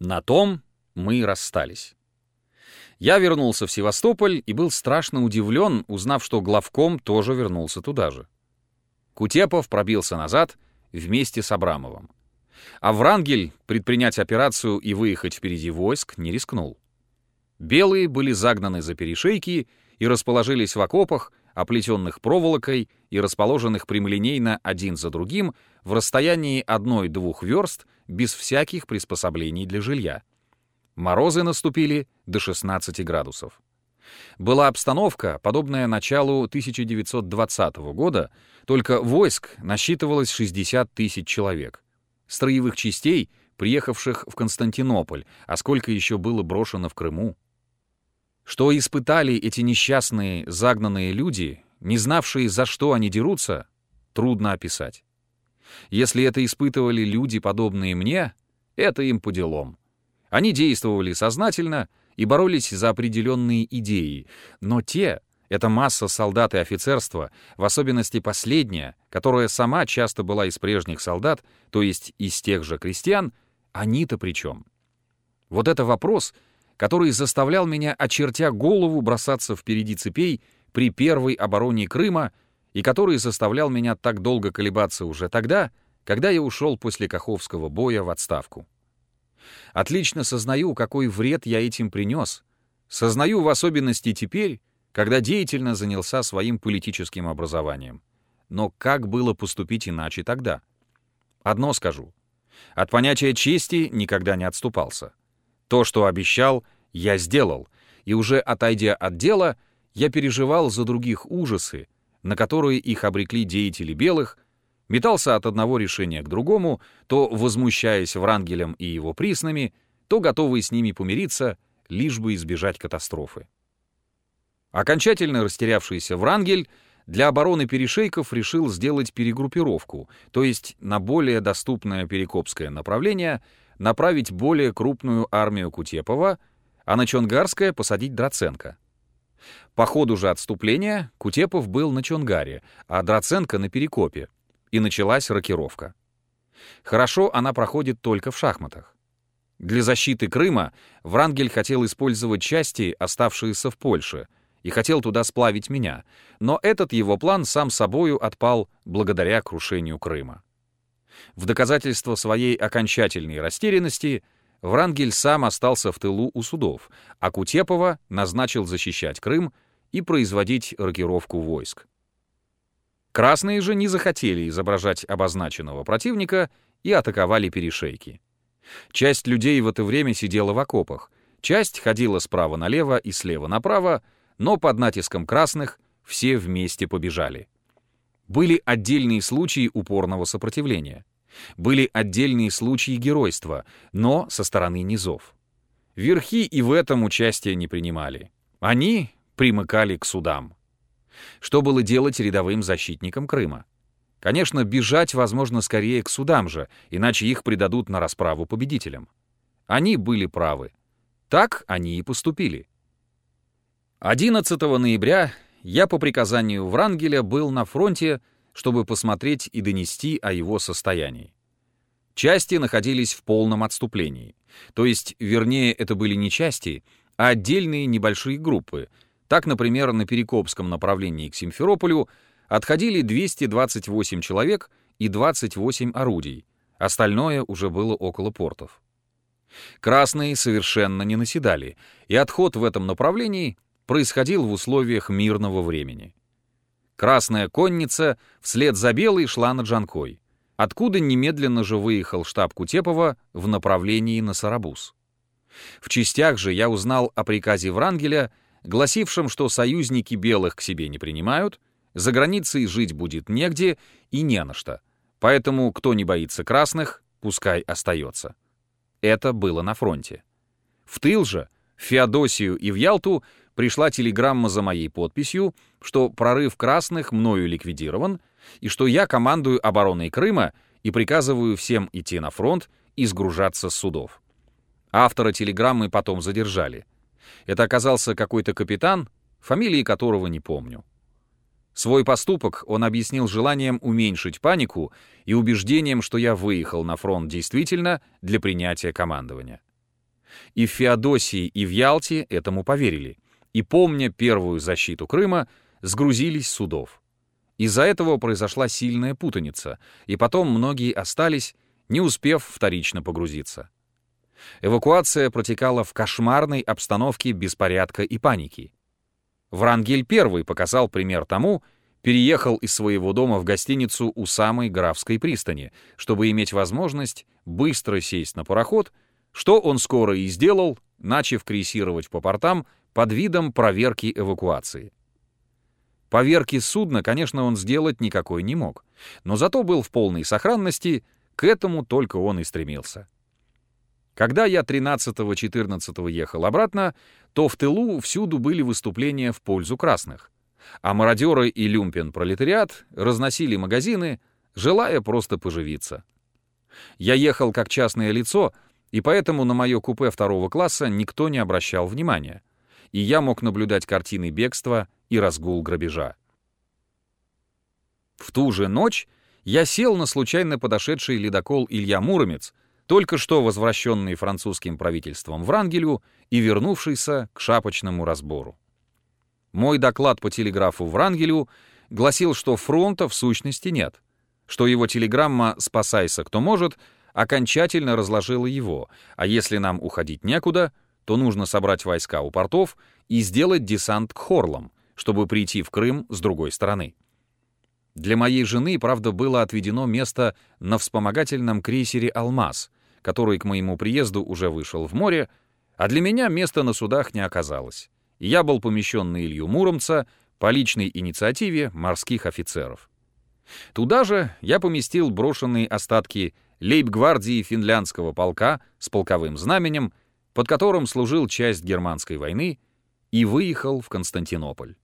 На том мы расстались. Я вернулся в Севастополь и был страшно удивлен, узнав, что главком тоже вернулся туда же. Кутепов пробился назад вместе с Абрамовым. А Врангель предпринять операцию и выехать впереди войск не рискнул. Белые были загнаны за перешейки и расположились в окопах, оплетенных проволокой и расположенных прямолинейно один за другим в расстоянии одной-двух верст без всяких приспособлений для жилья. Морозы наступили до 16 градусов. Была обстановка, подобная началу 1920 года, только войск насчитывалось 60 тысяч человек. Строевых частей, приехавших в Константинополь, а сколько еще было брошено в Крыму. Что испытали эти несчастные, загнанные люди, не знавшие, за что они дерутся, трудно описать. Если это испытывали люди, подобные мне, это им по делам. Они действовали сознательно и боролись за определенные идеи, но те, эта масса солдат и офицерства, в особенности последняя, которая сама часто была из прежних солдат, то есть из тех же крестьян, они-то при чем? Вот это вопрос — который заставлял меня, очертя голову, бросаться впереди цепей при первой обороне Крыма и который заставлял меня так долго колебаться уже тогда, когда я ушел после Каховского боя в отставку. Отлично сознаю, какой вред я этим принес. Сознаю в особенности теперь, когда деятельно занялся своим политическим образованием. Но как было поступить иначе тогда? Одно скажу. От понятия чести никогда не отступался. То, что обещал, я сделал, и уже отойдя от дела, я переживал за других ужасы, на которые их обрекли деятели белых, метался от одного решения к другому, то возмущаясь Врангелем и его приснами, то готовый с ними помириться, лишь бы избежать катастрофы. Окончательно растерявшийся Врангель для обороны перешейков решил сделать перегруппировку, то есть на более доступное перекопское направление — направить более крупную армию Кутепова, а на Чонгарское посадить Драценко. По ходу же отступления Кутепов был на Чонгаре, а Драценко на Перекопе, и началась рокировка. Хорошо она проходит только в шахматах. Для защиты Крыма Врангель хотел использовать части, оставшиеся в Польше, и хотел туда сплавить меня, но этот его план сам собою отпал благодаря крушению Крыма. В доказательство своей окончательной растерянности Врангель сам остался в тылу у судов, а Кутепова назначил защищать Крым и производить рокировку войск. Красные же не захотели изображать обозначенного противника и атаковали перешейки. Часть людей в это время сидела в окопах, часть ходила справа налево и слева направо, но под натиском красных все вместе побежали. Были отдельные случаи упорного сопротивления. Были отдельные случаи геройства, но со стороны низов. Верхи и в этом участие не принимали. Они примыкали к судам. Что было делать рядовым защитникам Крыма? Конечно, бежать, возможно, скорее к судам же, иначе их предадут на расправу победителям. Они были правы. Так они и поступили. 11 ноября я по приказанию Врангеля был на фронте чтобы посмотреть и донести о его состоянии. Части находились в полном отступлении. То есть, вернее, это были не части, а отдельные небольшие группы. Так, например, на Перекопском направлении к Симферополю отходили 228 человек и 28 орудий. Остальное уже было около портов. Красные совершенно не наседали, и отход в этом направлении происходил в условиях мирного времени. Красная конница вслед за белой шла на Джанкой, откуда немедленно же выехал штаб Кутепова в направлении на Сарабуз. В частях же я узнал о приказе Врангеля, гласившем, что союзники белых к себе не принимают, за границей жить будет негде и не на что, поэтому кто не боится красных, пускай остается. Это было на фронте. В тыл же, в Феодосию и в Ялту пришла телеграмма за моей подписью, что прорыв красных мною ликвидирован, и что я командую обороной Крыма и приказываю всем идти на фронт и сгружаться с судов. Автора телеграммы потом задержали. Это оказался какой-то капитан, фамилии которого не помню. Свой поступок он объяснил желанием уменьшить панику и убеждением, что я выехал на фронт действительно для принятия командования. И в Феодосии, и в Ялте этому поверили. И, помня первую защиту Крыма, сгрузились судов. Из-за этого произошла сильная путаница, и потом многие остались, не успев вторично погрузиться. Эвакуация протекала в кошмарной обстановке беспорядка и паники. Врангель I показал пример тому, переехал из своего дома в гостиницу у самой Графской пристани, чтобы иметь возможность быстро сесть на пароход, что он скоро и сделал, начав крейсировать по портам под видом проверки эвакуации. Поверки судна, конечно, он сделать никакой не мог, но зато был в полной сохранности, к этому только он и стремился. Когда я 13-14 ехал обратно, то в тылу всюду были выступления в пользу красных, а мародеры и люмпен-пролетариат разносили магазины, желая просто поживиться. Я ехал как частное лицо, и поэтому на мое купе второго класса никто не обращал внимания, и я мог наблюдать картины бегства и разгул грабежа. В ту же ночь я сел на случайно подошедший ледокол Илья Муромец, только что возвращенный французским правительством в Рангелю и вернувшийся к шапочному разбору. Мой доклад по телеграфу в Рангелю гласил, что фронта в сущности нет, что его телеграмма «Спасайся, кто может» окончательно разложила его, а если нам уходить некуда, то нужно собрать войска у портов и сделать десант к Хорлам, чтобы прийти в Крым с другой стороны. Для моей жены, правда, было отведено место на вспомогательном крейсере «Алмаз», который к моему приезду уже вышел в море, а для меня места на судах не оказалось. Я был помещен на Илью Муромца по личной инициативе морских офицеров. Туда же я поместил брошенные остатки лейб-гвардии финляндского полка с полковым знаменем, под которым служил часть германской войны, и выехал в Константинополь.